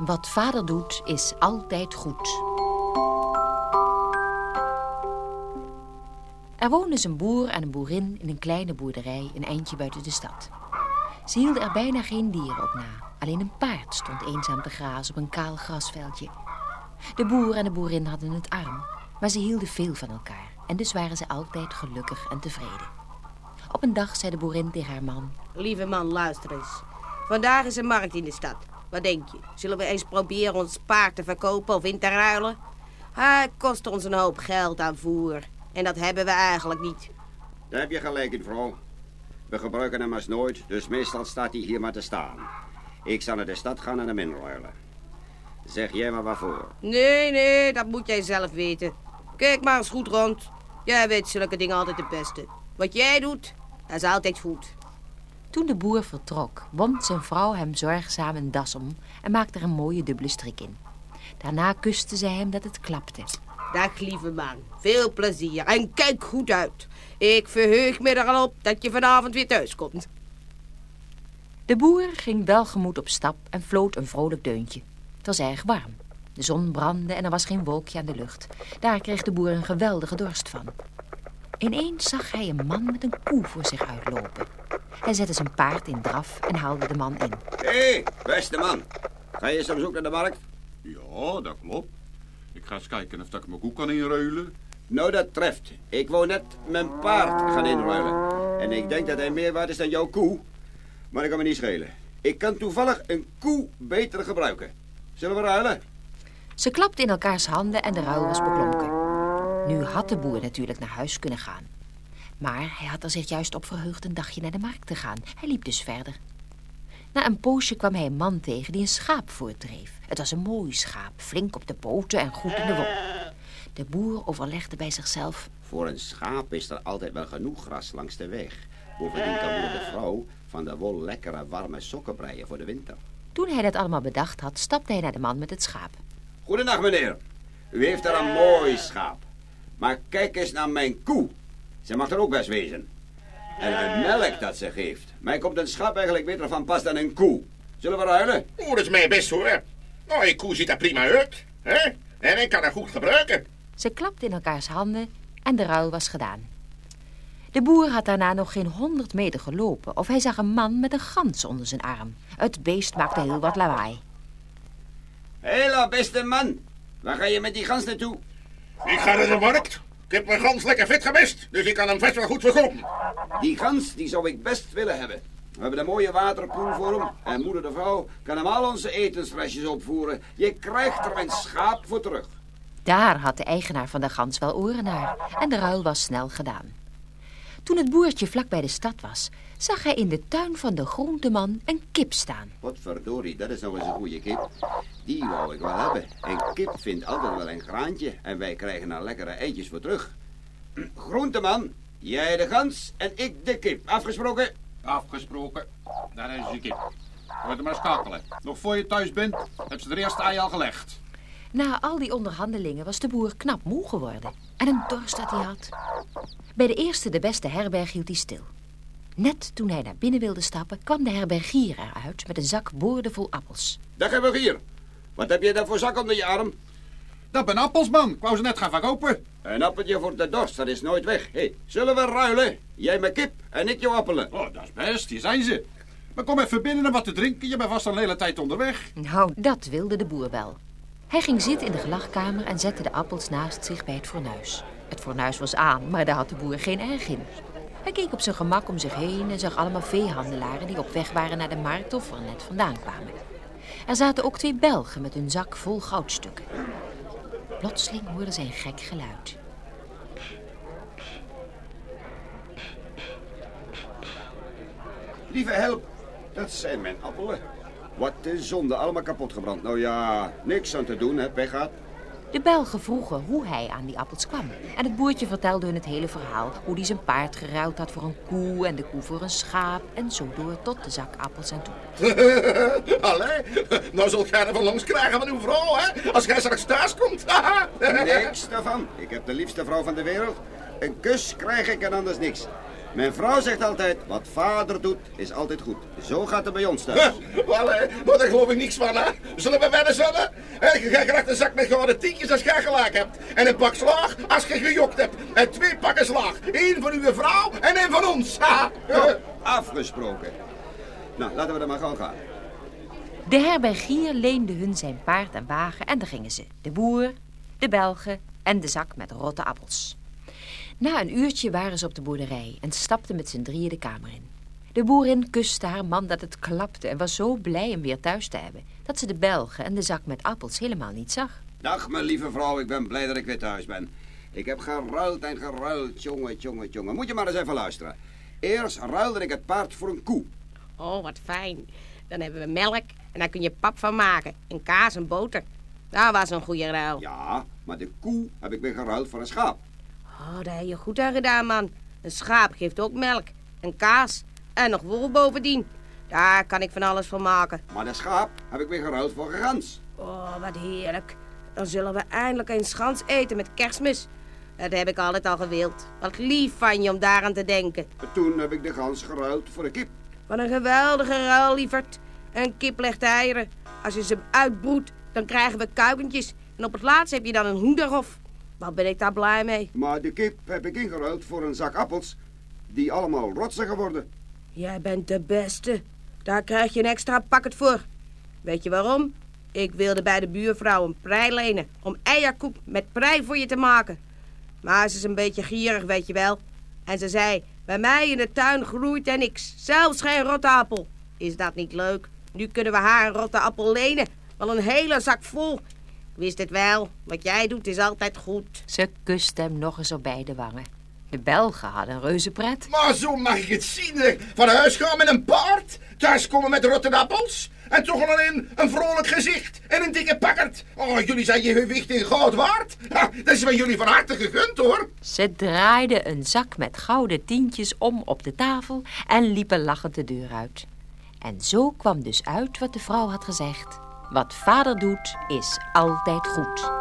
Wat vader doet, is altijd goed. Er woonden dus een boer en een boerin in een kleine boerderij een eindje buiten de stad. Ze hielden er bijna geen dieren op na. Alleen een paard stond eenzaam te grazen op een kaal grasveldje. De boer en de boerin hadden het arm, maar ze hielden veel van elkaar. En dus waren ze altijd gelukkig en tevreden. Op een dag zei de boerin tegen haar man... Lieve man, luister eens. Vandaag is een markt in de stad. Wat denk je? Zullen we eens proberen ons paard te verkopen of in te ruilen? Hij kost ons een hoop geld aan voer. En dat hebben we eigenlijk niet. Daar heb je gelijk in, vrouw. We gebruiken hem als nooit, dus meestal staat hij hier maar te staan. Ik zal naar de stad gaan en hem inruilen. Zeg jij maar waarvoor. Nee, nee, dat moet jij zelf weten. Kijk maar eens goed rond. Jij weet zulke dingen altijd het beste. Wat jij doet, dat is altijd goed. Toen de boer vertrok, wond zijn vrouw hem zorgzaam een das om en maakte er een mooie dubbele strik in. Daarna kuste zij hem dat het klapte. Dag, lieve man. Veel plezier en kijk goed uit. Ik verheug me er al op dat je vanavond weer thuis komt. De boer ging welgemoed op stap en floot een vrolijk deuntje. Het was erg warm. De zon brandde en er was geen wolkje aan de lucht. Daar kreeg de boer een geweldige dorst van. Ineens zag hij een man met een koe voor zich uitlopen. Hij zette zijn paard in draf en haalde de man in. Hé, hey, beste man. Ga je soms ook naar de markt? Ja, dat klopt. Ik ga eens kijken of ik mijn koe kan inruilen. Nou, dat treft. Ik wou net mijn paard gaan inruilen. En ik denk dat hij meer waard is dan jouw koe. Maar dat kan me niet schelen. Ik kan toevallig een koe beter gebruiken. Zullen we ruilen? Ze klapten in elkaars handen en de ruil was beklonken. Nu had de boer natuurlijk naar huis kunnen gaan. Maar hij had er zich juist op verheugd een dagje naar de markt te gaan. Hij liep dus verder. Na een poosje kwam hij een man tegen die een schaap voortdreef. Het was een mooi schaap, flink op de poten en goed in de wol. De boer overlegde bij zichzelf. Voor een schaap is er altijd wel genoeg gras langs de weg. Bovendien kan moeder de vrouw van de wol lekkere warme sokken breien voor de winter. Toen hij dat allemaal bedacht had, stapte hij naar de man met het schaap. Goedendag, meneer. U heeft er een mooi schaap. Maar kijk eens naar mijn koe. Ze mag er ook best wezen. En de melk dat ze geeft. Mij komt een schaap eigenlijk beter van pas dan een koe. Zullen we ruilen? Oh, dat is mijn best hoor. Nou, die koe ziet er prima uit. Hè? En ik kan haar goed gebruiken. Ze klapten in elkaars handen en de ruil was gedaan. De boer had daarna nog geen honderd meter gelopen of hij zag een man met een gans onder zijn arm. Het beest maakte heel wat lawaai. Hela, beste man. Waar ga je met die gans naartoe? Ik ga naar de markt. Ik heb mijn gans lekker vet gemist, dus ik kan hem vast wel goed verkopen. Die gans die zou ik best willen hebben. We hebben een mooie waterpoel voor hem. En moeder de vrouw kan hem al onze etensflesjes opvoeren. Je krijgt er een schaap voor terug. Daar had de eigenaar van de gans wel oren naar. En de ruil was snel gedaan. Toen het boertje vlak bij de stad was, zag hij in de tuin van de groenteman een kip staan. Wat verdorie, dat is nog eens een goede kip. Die wou ik wel hebben. Een kip vindt altijd wel een graantje en wij krijgen er lekkere eitjes voor terug. Groenteman, jij de gans en ik de kip. Afgesproken? Afgesproken. Daar is je kip. Word er maar schakelen. Nog voor je thuis bent, heb ze de eerste ei al gelegd. Na al die onderhandelingen was de boer knap moe geworden. En een dorst dat hij had. Bij de eerste de beste herberg hield hij stil. Net toen hij naar binnen wilde stappen, kwam de herbergier eruit met een zak boordevol appels. Dag herbergier. Wat heb je daar voor zak onder je arm? Dat ben appels, man. Ik wou ze net gaan verkopen. Een appeltje voor de dorst, dat is nooit weg. Hey, zullen we ruilen? Jij mijn kip en ik jouw appelen. Oh, dat is best. Hier zijn ze. Maar kom even binnen en wat te drinken. Je bent vast al een hele tijd onderweg. Nou, dat wilde de boer wel. Hij ging zitten in de gelagkamer en zette de appels naast zich bij het fornuis. Het fornuis was aan, maar daar had de boer geen erg in. Hij keek op zijn gemak om zich heen en zag allemaal veehandelaren die op weg waren naar de markt of er net vandaan kwamen. Er zaten ook twee Belgen met hun zak vol goudstukken. Plotseling hoorde zij een gek geluid. Lieve help, dat zijn mijn appelen. Wat een zonde, allemaal kapot gebrand. Nou ja, niks aan te doen, hè, weggaat. De Belgen vroegen hoe hij aan die appels kwam. En het boertje vertelde hun het hele verhaal. Hoe hij zijn paard geruild had voor een koe en de koe voor een schaap. En zo door tot de zak appels aan toe. Allee, nou zult jij er van langs krijgen van uw vrouw, hè? Als jij straks thuis komt. Niks daarvan. Ik heb de liefste vrouw van de wereld. Een kus krijg ik en anders niks. Mijn vrouw zegt altijd, wat vader doet, is altijd goed. Zo gaat het bij ons thuis. Wel, hè, maar daar geloof ik niks van, hè. Zullen we wedden, zullen? Hè, Je krijgt een zak met gouden tientjes als je gelijk hebt. En een pak slaag als je gejokt hebt. En twee pakken slaag. Eén van uw vrouw en één van ons. Ha. Afgesproken. Nou, laten we er maar gauw gaan. De herbergier leende hun zijn paard en wagen en daar gingen ze. De boer, de Belgen en de zak met rotte appels. Na een uurtje waren ze op de boerderij en stapten met z'n drieën de kamer in. De boerin kuste haar man dat het klapte en was zo blij hem weer thuis te hebben... dat ze de Belgen en de zak met appels helemaal niet zag. Dag, mijn lieve vrouw. Ik ben blij dat ik weer thuis ben. Ik heb geruild en geruild, jongen, jongen, jongen. Moet je maar eens even luisteren. Eerst ruilde ik het paard voor een koe. Oh, wat fijn. Dan hebben we melk en daar kun je pap van maken. En kaas en boter. Dat was een goede ruil. Ja, maar de koe heb ik weer geruild voor een schaap. Oh, daar heb je goed aan gedaan, man. Een schaap geeft ook melk en kaas en nog wol bovendien. Daar kan ik van alles van maken. Maar de schaap heb ik weer geruild voor een gans. Oh, wat heerlijk. Dan zullen we eindelijk eens schans eten met kerstmis. Dat heb ik altijd al gewild. Wat lief van je om daaraan te denken. Toen heb ik de gans geruild voor een kip. Wat een geweldige ruil, lieverd. Een kip legt eieren. Als je ze uitbroedt, dan krijgen we kuikentjes. En op het laatst heb je dan een hoenderhof. Wat ben ik daar blij mee. Maar de kip heb ik ingeruild voor een zak appels. Die allemaal rot zijn geworden. Jij bent de beste. Daar krijg je een extra pakket voor. Weet je waarom? Ik wilde bij de buurvrouw een prei lenen om eierkoek met prei voor je te maken. Maar ze is een beetje gierig, weet je wel. En ze zei, bij mij in de tuin groeit er niks. Zelfs geen rotte appel. Is dat niet leuk? Nu kunnen we haar een rotte appel lenen. Wel een hele zak vol. Wist het wel. Wat jij doet is altijd goed. Ze kuste hem nog eens op beide wangen. De Belgen hadden een reuze pret. Maar zo mag ik het zien. Van huis gaan met een paard. Thuis komen met rotte appels. En toch alleen een vrolijk gezicht en een dikke pakkerd. Oh, jullie zijn je gewicht in goud waard. Ha, dat is van jullie van harte gegund, hoor. Ze draaiden een zak met gouden tientjes om op de tafel en liepen lachend de deur uit. En zo kwam dus uit wat de vrouw had gezegd. Wat vader doet, is altijd goed.